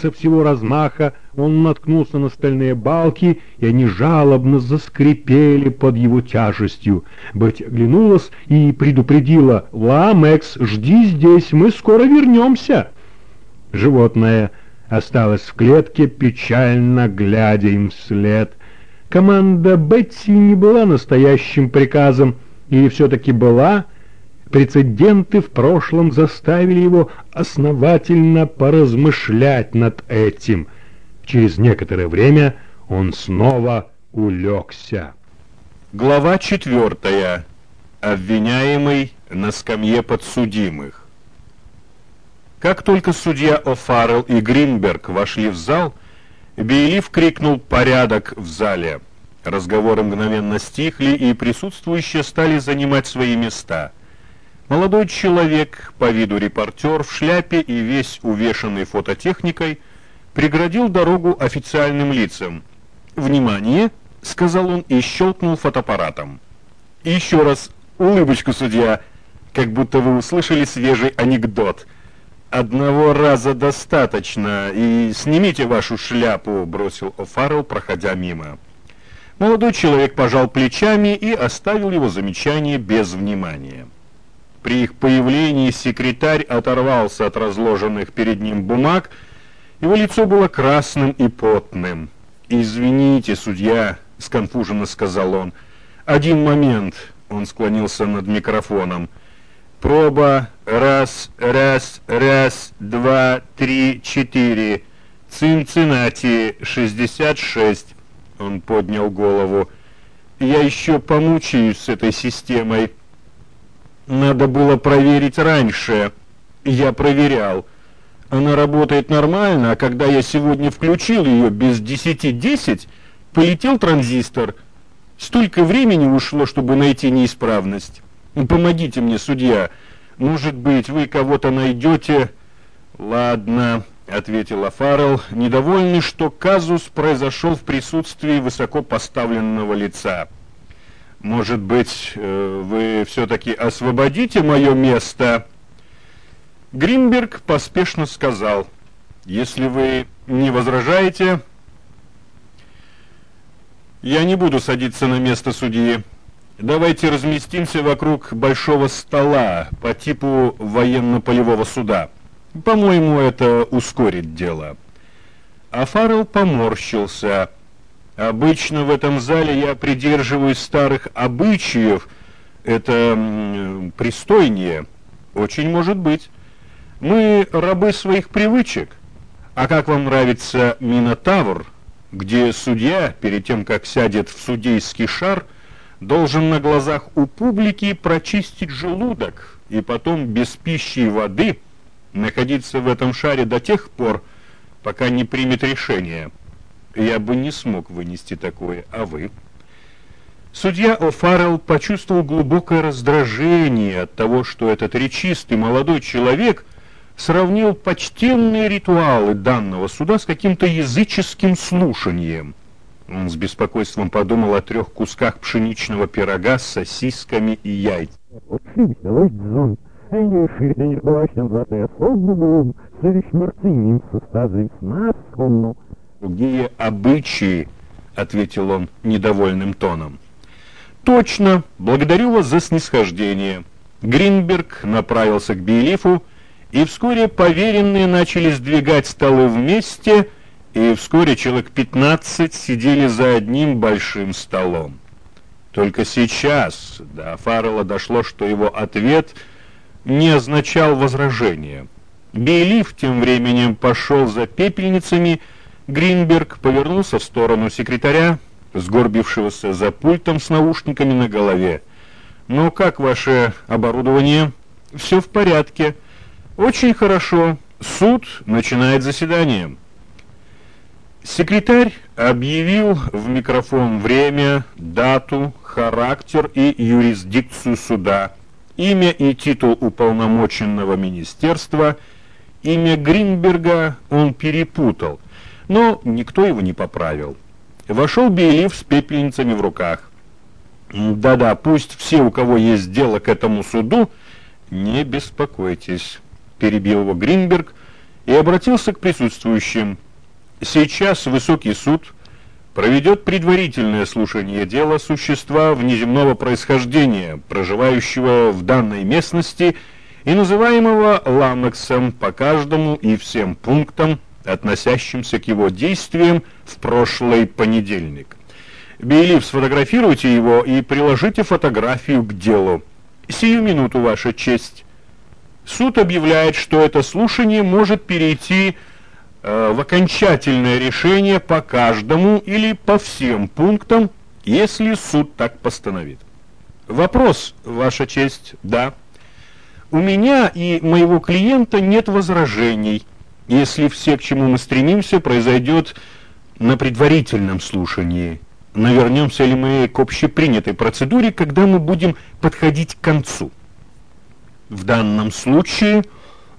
со всего размаха, он наткнулся на стальные балки, и они жалобно заскрипели под его тяжестью. Бетти оглянулась и предупредила, «Ла, Мэкс, жди здесь, мы скоро вернемся». Животное осталось в клетке, печально глядя им вслед. Команда Бетти не была настоящим приказом, или все-таки была — Прецеденты в прошлом заставили его основательно поразмышлять над этим. Через некоторое время он снова улегся. Глава четвертая. Обвиняемый на скамье подсудимых. Как только судья О'Фаррелл и Гринберг вошли в зал, Бейлиф крикнул «Порядок в зале!». Разговоры мгновенно стихли, и присутствующие стали занимать свои места – Молодой человек, по виду репортер, в шляпе и весь увешанный фототехникой, преградил дорогу официальным лицам. «Внимание!» — сказал он и щелкнул фотоаппаратом. Еще раз улыбочку, судья, как будто вы услышали свежий анекдот. «Одного раза достаточно, и снимите вашу шляпу», — бросил О'Фаррелл, проходя мимо. Молодой человек пожал плечами и оставил его замечание без внимания. При их появлении секретарь оторвался от разложенных перед ним бумаг. Его лицо было красным и потным. «Извините, судья», — сконфуженно сказал он. «Один момент», — он склонился над микрофоном. «Проба. Раз, раз, раз, два, три, четыре. Цинциннати, шестьдесят шесть». Он поднял голову. «Я еще помучаюсь с этой системой». Надо было проверить раньше. Я проверял. Она работает нормально, а когда я сегодня включил ее без десяти десять, полетел транзистор. Столько времени ушло, чтобы найти неисправность. Помогите мне, судья. Может быть, вы кого-то найдете? Ладно, ответила Фаррелл, недовольный, что казус произошел в присутствии высокопоставленного лица. Может быть, э, вы все-таки освободите мое место?» Гринберг поспешно сказал, «Если вы не возражаете, я не буду садиться на место судьи. Давайте разместимся вокруг большого стола по типу военно-полевого суда. По-моему, это ускорит дело». А Фаррелл поморщился – Обычно в этом зале я придерживаюсь старых обычаев. Это пристойнее. Очень может быть. Мы рабы своих привычек. А как вам нравится Минотавр, где судья, перед тем, как сядет в судейский шар, должен на глазах у публики прочистить желудок и потом без пищи и воды находиться в этом шаре до тех пор, пока не примет решение – я бы не смог вынести такое, а вы? Судья О'Фаррелл почувствовал глубокое раздражение от того, что этот речистый молодой человек сравнил почтенные ритуалы данного суда с каким-то языческим слушанием. Он с беспокойством подумал о трех кусках пшеничного пирога с сосисками и яйцами. «Другие обычаи», — ответил он недовольным тоном. «Точно, благодарю вас за снисхождение». Гринберг направился к Биелифу, и вскоре поверенные начали сдвигать столы вместе, и вскоре человек пятнадцать сидели за одним большим столом. Только сейчас до Фаррелла дошло, что его ответ не означал возражения. Биелиф тем временем пошел за пепельницами Гринберг повернулся в сторону секретаря, сгорбившегося за пультом с наушниками на голове. «Ну, как ваше оборудование?» «Все в порядке. Очень хорошо. Суд начинает заседание». Секретарь объявил в микрофон время, дату, характер и юрисдикцию суда, имя и титул уполномоченного министерства. Имя Гринберга он перепутал – но никто его не поправил. Вошел Бейлиф с пепельницами в руках. «Да-да, пусть все, у кого есть дело к этому суду, не беспокойтесь», — перебил его Гринберг и обратился к присутствующим. Сейчас высокий суд проведет предварительное слушание дела существа внеземного происхождения, проживающего в данной местности и называемого Ламексом по каждому и всем пунктам, относящимся к его действиям в прошлый понедельник. Бейлиф, сфотографируйте его и приложите фотографию к делу. Сию минуту, Ваша честь. Суд объявляет, что это слушание может перейти э, в окончательное решение по каждому или по всем пунктам, если суд так постановит. Вопрос, Ваша честь, да. У меня и моего клиента нет возражений, если все, к чему мы стремимся, произойдет на предварительном слушании навернемся ли мы к общепринятой процедуре, когда мы будем подходить к концу. В данном случае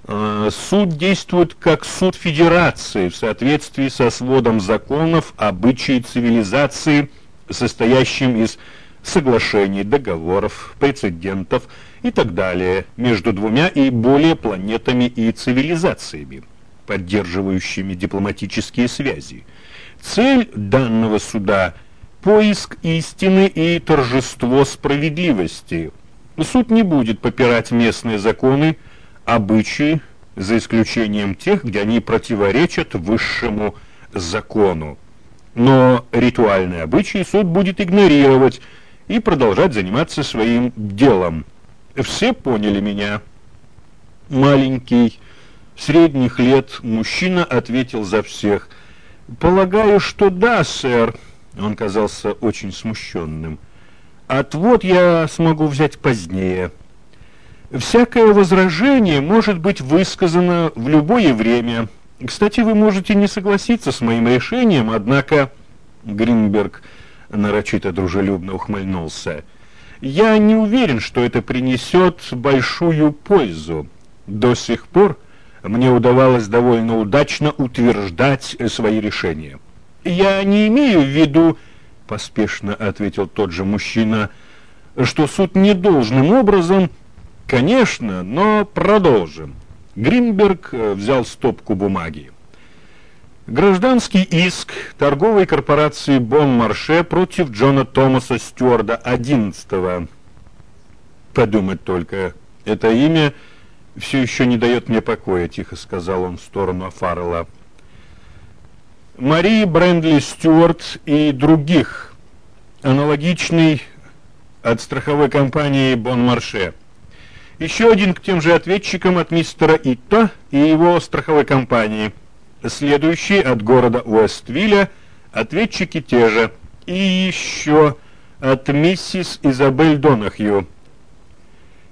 э, суд действует как суд федерации в соответствии со сводом законов обычаи цивилизации, состоящим из соглашений, договоров, прецедентов и так далее между двумя и более планетами и цивилизациями, поддерживающими дипломатические связи. Цель данного суда – поиск истины и торжество справедливости. Суд не будет попирать местные законы, обычаи, за исключением тех, где они противоречат высшему закону. Но ритуальные обычаи суд будет игнорировать и продолжать заниматься своим делом. Все поняли меня. Маленький, средних лет мужчина ответил за всех. «Полагаю, что да, сэр». Он казался очень смущенным. «Отвод я смогу взять позднее. Всякое возражение может быть высказано в любое время. Кстати, вы можете не согласиться с моим решением, однако...» Гринберг нарочито дружелюбно ухмыльнулся. «Я не уверен, что это принесет большую пользу. До сих пор мне удавалось довольно удачно утверждать свои решения». «Я не имею в виду, — поспешно ответил тот же мужчина, — что суд не должным образом... Конечно, но продолжим». Гринберг э, взял стопку бумаги. Гражданский иск торговой корпорации Бон-Марше против Джона Томаса Стюарда 11 -го. Подумать только, это имя все еще не дает мне покоя, тихо сказал он в сторону Фаррелла. Мари Брендли Стюарт и других, аналогичный от страховой компании Бон Марше. Еще один к тем же ответчикам от мистера Итта и его страховой компании. Следующий от города Уэствилля, ответчики те же. И еще от миссис Изабель Донахью.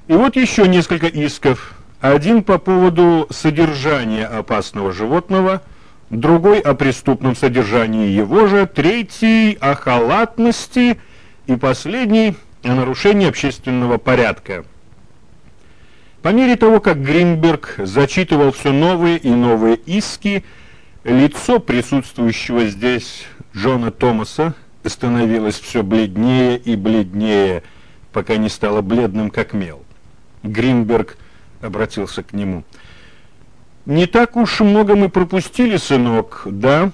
И вот еще несколько исков. Один по поводу содержания опасного животного – другой о преступном содержании его же, третий о халатности и последний о нарушении общественного порядка. По мере того, как Гринберг зачитывал все новые и новые иски, лицо присутствующего здесь Джона Томаса становилось все бледнее и бледнее, пока не стало бледным, как мел. Гринберг обратился к нему – не так уж много мы пропустили, сынок, да?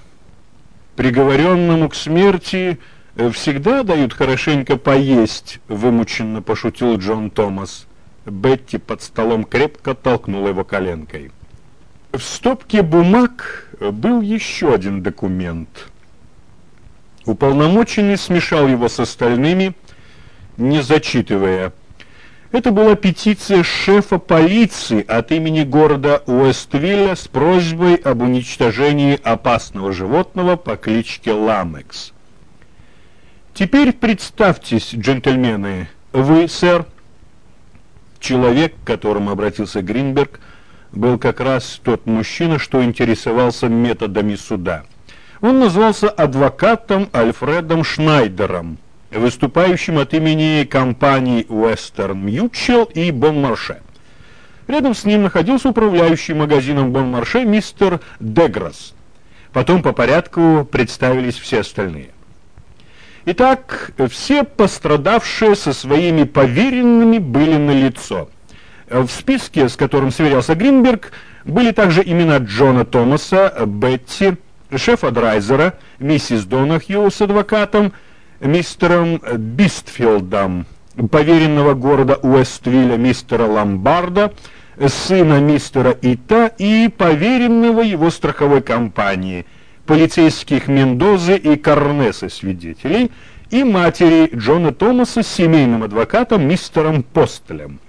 Приговоренному к смерти э, всегда дают хорошенько поесть, вымученно пошутил Джон Томас. Бетти под столом крепко толкнула его коленкой. В стопке бумаг был еще один документ. Уполномоченный смешал его с остальными, не зачитывая – это была петиция шефа полиции от имени города Уэствилля с просьбой об уничтожении опасного животного по кличке Ламекс. Теперь представьтесь, джентльмены, вы, сэр, человек, к которому обратился Гринберг, был как раз тот мужчина, что интересовался методами суда. Он назвался адвокатом Альфредом Шнайдером выступающим от имени компаний Western Mutual и Bon Marché. Рядом с ним находился управляющий магазином Bon Marché мистер Деграсс. Потом по порядку представились все остальные. Итак, все пострадавшие со своими поверенными были налицо. В списке, с которым сверялся Гринберг, Были также имена Джона Томаса, Бетти, шефа Драйзера, миссис Донахью с адвокатом, мистером Бистфилдом, поверенного города Уэствилля мистера Ломбарда, сына мистера Ита и поверенного его страховой компании, полицейских Мендозы и Корнеса свидетелей и матери Джона Томаса с семейным адвокатом мистером Постелем.